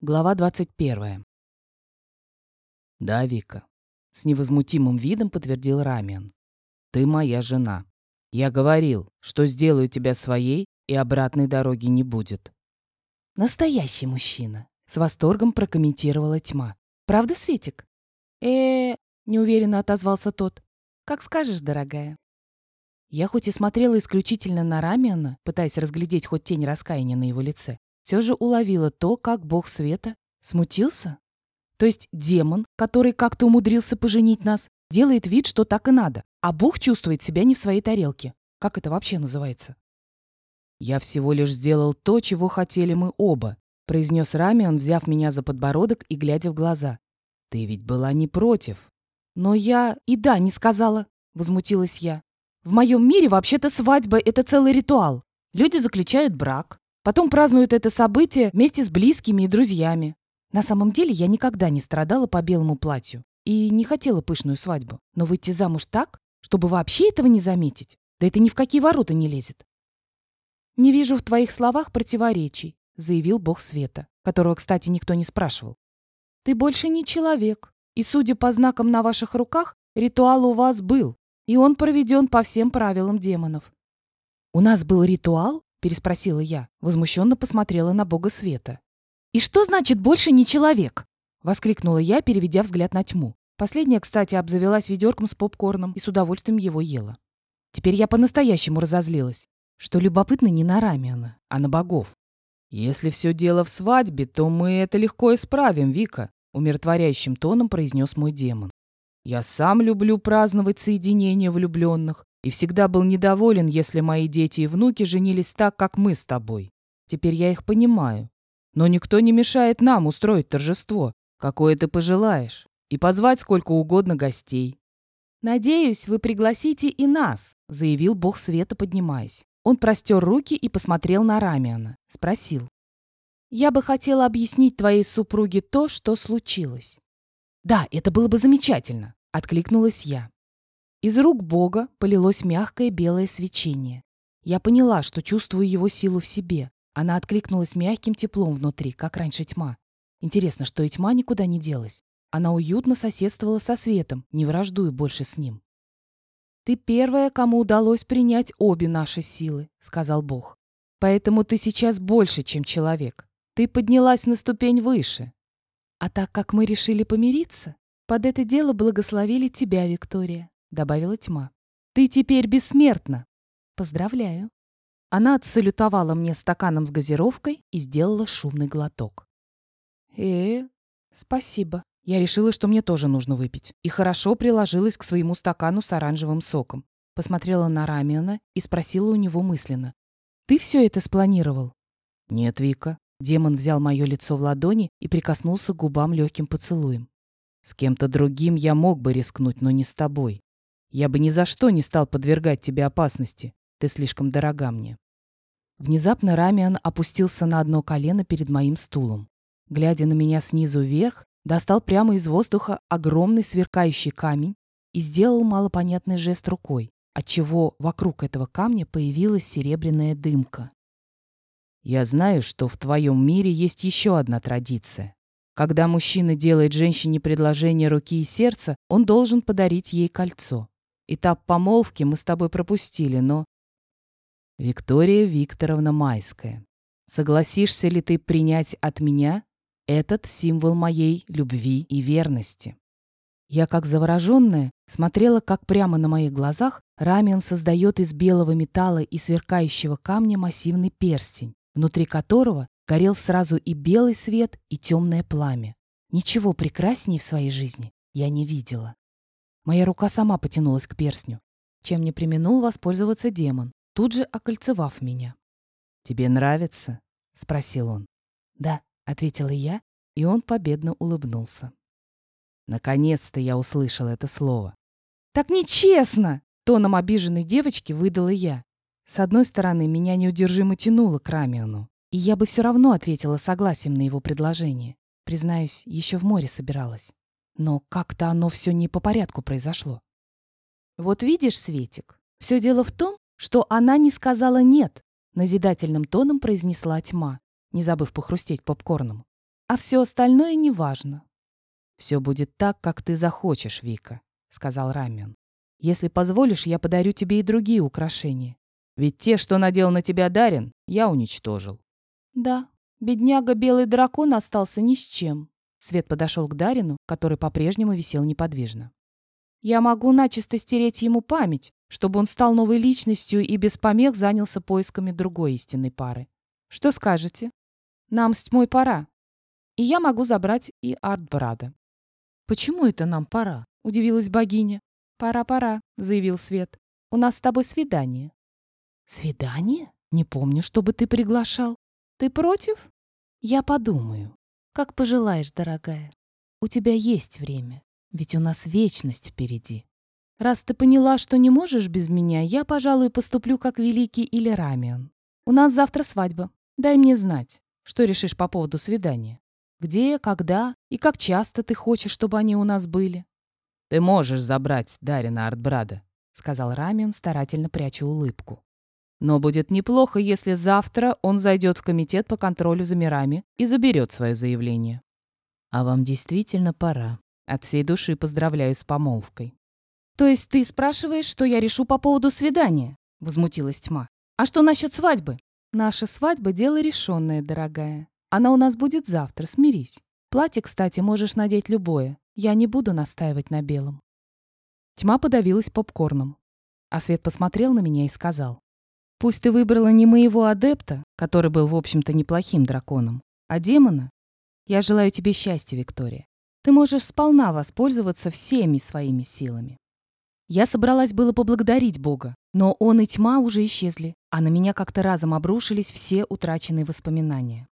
Глава 21. «Да, Вика», — с невозмутимым видом подтвердил Рамиан. «Ты моя жена. Я говорил, что сделаю тебя своей, и обратной дороги не будет». «Настоящий мужчина», — с восторгом прокомментировала тьма. «Правда, Светик?» э неуверенно отозвался тот. «Как скажешь, дорогая». Я хоть и смотрела исключительно на Рамиана, пытаясь разглядеть хоть тень раскаяния на его лице, все же уловила то, как бог света смутился. То есть демон, который как-то умудрился поженить нас, делает вид, что так и надо, а бог чувствует себя не в своей тарелке. Как это вообще называется? «Я всего лишь сделал то, чего хотели мы оба», произнес Рамион, взяв меня за подбородок и глядя в глаза. «Ты ведь была не против». «Но я и да не сказала», — возмутилась я. «В моем мире вообще-то свадьба — это целый ритуал. Люди заключают брак, Потом празднуют это событие вместе с близкими и друзьями. На самом деле я никогда не страдала по белому платью и не хотела пышную свадьбу. Но выйти замуж так, чтобы вообще этого не заметить, да это ни в какие ворота не лезет. «Не вижу в твоих словах противоречий», — заявил бог света, которого, кстати, никто не спрашивал. «Ты больше не человек, и, судя по знакам на ваших руках, ритуал у вас был, и он проведен по всем правилам демонов». «У нас был ритуал?» — переспросила я, возмущенно посмотрела на бога света. «И что значит больше не человек?» — воскликнула я, переведя взгляд на тьму. Последняя, кстати, обзавелась ведерком с попкорном и с удовольствием его ела. Теперь я по-настоящему разозлилась, что любопытно не на Рамиана, а на богов. «Если все дело в свадьбе, то мы это легко исправим, Вика», — умиротворяющим тоном произнес мой демон. «Я сам люблю праздновать соединение влюбленных, и всегда был недоволен, если мои дети и внуки женились так, как мы с тобой. Теперь я их понимаю. Но никто не мешает нам устроить торжество, какое ты пожелаешь, и позвать сколько угодно гостей. «Надеюсь, вы пригласите и нас», — заявил бог света, поднимаясь. Он простер руки и посмотрел на Рамиана. Спросил. «Я бы хотела объяснить твоей супруге то, что случилось». «Да, это было бы замечательно», — откликнулась я. Из рук Бога полилось мягкое белое свечение. Я поняла, что чувствую его силу в себе. Она откликнулась мягким теплом внутри, как раньше тьма. Интересно, что и тьма никуда не делась. Она уютно соседствовала со светом, не враждуя больше с ним. «Ты первая, кому удалось принять обе наши силы», — сказал Бог. «Поэтому ты сейчас больше, чем человек. Ты поднялась на ступень выше. А так как мы решили помириться, под это дело благословили тебя, Виктория. — добавила тьма. «Ты теперь бессмертна!» «Поздравляю!» Она отсалютовала мне стаканом с газировкой и сделала шумный глоток. э спасибо. Я решила, что мне тоже нужно выпить. И хорошо приложилась к своему стакану с оранжевым соком. Посмотрела на Рамиана и спросила у него мысленно. «Ты все это спланировал?» «Нет, Вика». Демон взял мое лицо в ладони и прикоснулся к губам легким поцелуем. «С кем-то другим я мог бы рискнуть, но не с тобой. Я бы ни за что не стал подвергать тебе опасности. Ты слишком дорога мне». Внезапно Рамиан опустился на одно колено перед моим стулом. Глядя на меня снизу вверх, достал прямо из воздуха огромный сверкающий камень и сделал малопонятный жест рукой, отчего вокруг этого камня появилась серебряная дымка. «Я знаю, что в твоем мире есть еще одна традиция. Когда мужчина делает женщине предложение руки и сердца, он должен подарить ей кольцо. Этап помолвки мы с тобой пропустили, но... Виктория Викторовна Майская, согласишься ли ты принять от меня этот символ моей любви и верности? Я, как завороженная, смотрела, как прямо на моих глазах Рамиан создает из белого металла и сверкающего камня массивный перстень, внутри которого горел сразу и белый свет, и темное пламя. Ничего прекраснее в своей жизни я не видела. Моя рука сама потянулась к перстню, чем не применул воспользоваться демон, тут же окольцевав меня. «Тебе нравится?» — спросил он. «Да», — ответила я, и он победно улыбнулся. Наконец-то я услышал это слово. «Так нечестно!» — тоном обиженной девочки выдала я. С одной стороны, меня неудержимо тянуло к Рамиану, и я бы все равно ответила согласием на его предложение. Признаюсь, еще в море собиралась. Но как-то оно все не по порядку произошло. Вот видишь, Светик, все дело в том, что она не сказала «нет», назидательным тоном произнесла тьма, не забыв похрустеть попкорном. а все остальное неважно. «Все будет так, как ты захочешь, Вика», — сказал Рамен. «Если позволишь, я подарю тебе и другие украшения. Ведь те, что надел на тебя Дарин, я уничтожил». «Да, бедняга Белый Дракон остался ни с чем». Свет подошел к Дарину, который по-прежнему висел неподвижно. «Я могу начисто стереть ему память, чтобы он стал новой личностью и без помех занялся поисками другой истинной пары. Что скажете? Нам с тьмой пора. И я могу забрать и Артбрада». «Почему это нам пора?» — удивилась богиня. «Пора-пора», — заявил Свет. «У нас с тобой свидание». «Свидание? Не помню, чтобы ты приглашал. Ты против?» «Я подумаю». «Как пожелаешь, дорогая. У тебя есть время, ведь у нас вечность впереди. Раз ты поняла, что не можешь без меня, я, пожалуй, поступлю как Великий или Рамиан. У нас завтра свадьба. Дай мне знать, что решишь по поводу свидания. Где, когда и как часто ты хочешь, чтобы они у нас были?» «Ты можешь забрать Дарина Артбрада», — сказал Рамиан, старательно пряча улыбку. Но будет неплохо, если завтра он зайдет в комитет по контролю за мирами и заберет свое заявление. А вам действительно пора. От всей души поздравляю с помолвкой. То есть ты спрашиваешь, что я решу по поводу свидания? Возмутилась тьма. А что насчет свадьбы? Наша свадьба — дело решенное, дорогая. Она у нас будет завтра, смирись. Платье, кстати, можешь надеть любое. Я не буду настаивать на белом. Тьма подавилась попкорном. А Свет посмотрел на меня и сказал. Пусть ты выбрала не моего адепта, который был, в общем-то, неплохим драконом, а демона. Я желаю тебе счастья, Виктория. Ты можешь сполна воспользоваться всеми своими силами. Я собралась было поблагодарить Бога, но он и тьма уже исчезли, а на меня как-то разом обрушились все утраченные воспоминания.